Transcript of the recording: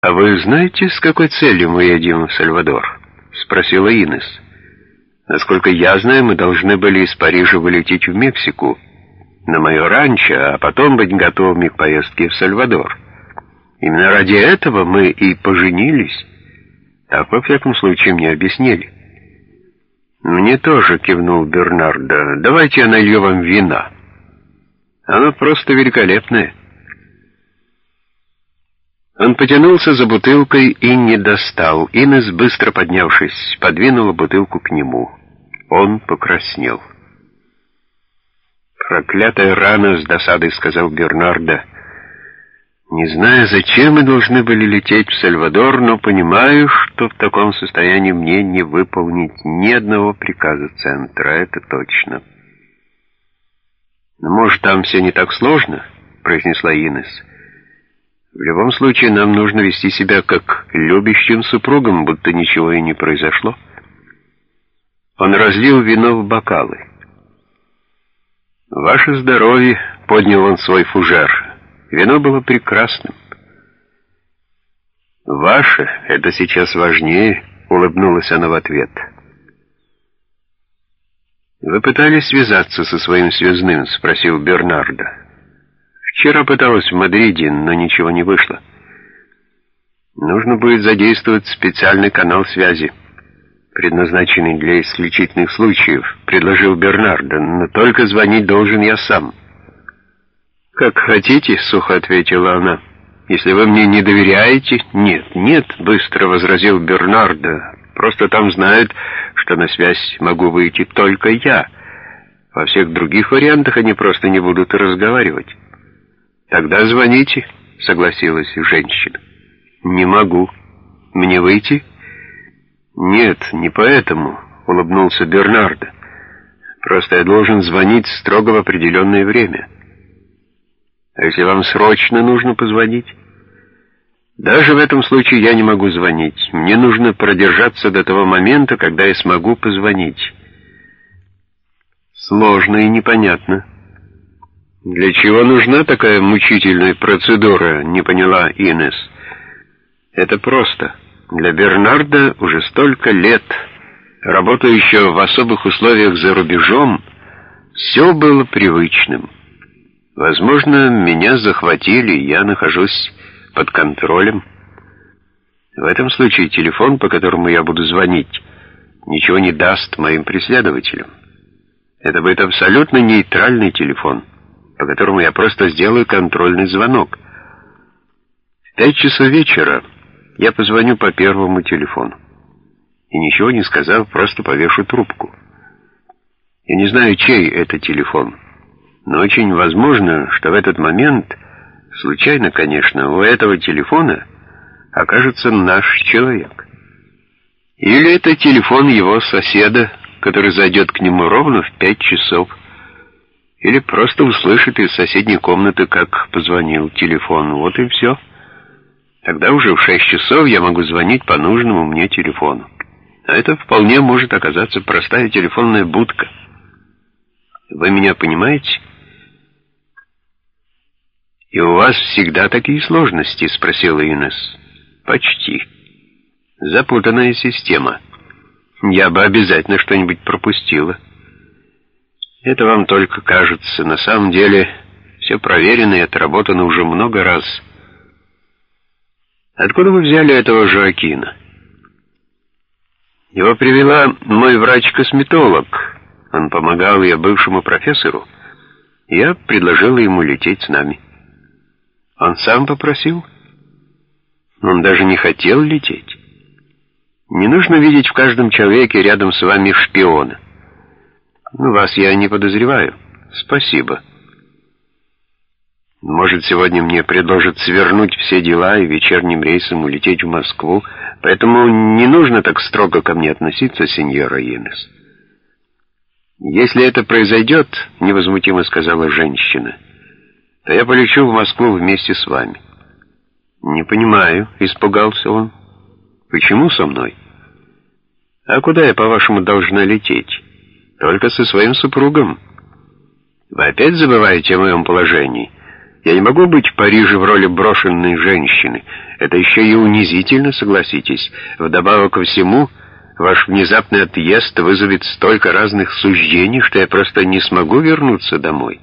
«А вы знаете, с какой целью мы едем в Сальвадор?» — спросила Инес. «Насколько я знаю, мы должны были из Парижа вылететь в Мексику, на мое ранчо, а потом быть готовыми к поездке в Сальвадор. Именно ради этого мы и поженились. Так, во всяком случае, мне объяснили». «Мне тоже», — кивнул Бернардо. «Давайте я налью вам вина. Оно просто великолепное». Он потянулся за бутылкой и не достал. Инес, быстро поднявшись, подвинула бутылку к нему. Он покраснел. «Проклятая рана!» — с досадой сказал Бернардо. «Не знаю, зачем мы должны были лететь в Сальвадор, но понимаю, что в таком состоянии мне не выполнить ни одного приказа центра, это точно». «Может, там все не так сложно?» — произнесла Инес. В любом случае, нам нужно вести себя как любящим супругам, будто ничего и не произошло. Он разлил вино в бокалы. «Ваше здоровье!» — поднял он свой фужер. Вино было прекрасным. «Ваше — это сейчас важнее», — улыбнулась она в ответ. «Вы пытались связаться со своим связным?» — спросил Бернардо. Вчера пыталась в Мадриде, но ничего не вышло. Нужно будет задействовать специальный канал связи, предназначенный для исключительных случаев, предложил Бернардо, но только звонить должен я сам. «Как хотите», — сухо ответила она. «Если вы мне не доверяете...» «Нет, нет», — быстро возразил Бернардо. «Просто там знают, что на связь могу выйти только я. Во всех других вариантах они просто не будут разговаривать». «Тогда звоните», — согласилась женщина. «Не могу. Мне выйти?» «Нет, не поэтому», — улыбнулся Бернардо. «Просто я должен звонить строго в определенное время». «А если вам срочно нужно позвонить?» «Даже в этом случае я не могу звонить. Мне нужно продержаться до того момента, когда я смогу позвонить». «Сложно и непонятно». «Для чего нужна такая мучительная процедура?» — не поняла Инес. «Это просто. Для Бернарда уже столько лет, работающего в особых условиях за рубежом, все было привычным. Возможно, меня захватили, я нахожусь под контролем. В этом случае телефон, по которому я буду звонить, ничего не даст моим преследователям. Это будет абсолютно нейтральный телефон» по которому я просто сделаю контрольный звонок. В пять часов вечера я позвоню по первому телефону. И ничего не сказав, просто повешу трубку. Я не знаю, чей это телефон, но очень возможно, что в этот момент, случайно, конечно, у этого телефона окажется наш человек. Или это телефон его соседа, который зайдет к нему ровно в пять часов или просто услышит из соседней комнаты, как позвонил телефон. Вот и все. Тогда уже в шесть часов я могу звонить по нужному мне телефону. А это вполне может оказаться простая телефонная будка. Вы меня понимаете? «И у вас всегда такие сложности?» — спросила Инес. «Почти. Запутанная система. Я бы обязательно что-нибудь пропустила». Это вам только кажется. На самом деле все проверено и отработано уже много раз. Откуда вы взяли этого Жоакина? Его привела мой врач-косметолог. Он помогал я бывшему профессору. Я предложила ему лететь с нами. Он сам попросил. Он даже не хотел лететь. Не нужно видеть в каждом человеке рядом с вами шпиона. Ну, вас я не подозреваю. Спасибо. Может, сегодня мне предложат свернуть все дела и вечерним рейсом улететь в Москву, поэтому не нужно так строго ко мне относиться, сеньора Инес. Если это произойдет, — невозмутимо сказала женщина, — то я полечу в Москву вместе с вами. Не понимаю, — испугался он. Почему со мной? А куда я, по-вашему, должна лететь? Только со своим супругом. Вы опять забываете о моем положении? Я не могу быть в Париже в роли брошенной женщины. Это еще и унизительно, согласитесь. Вдобавок ко всему, ваш внезапный отъезд вызовет столько разных суждений, что я просто не смогу вернуться домой.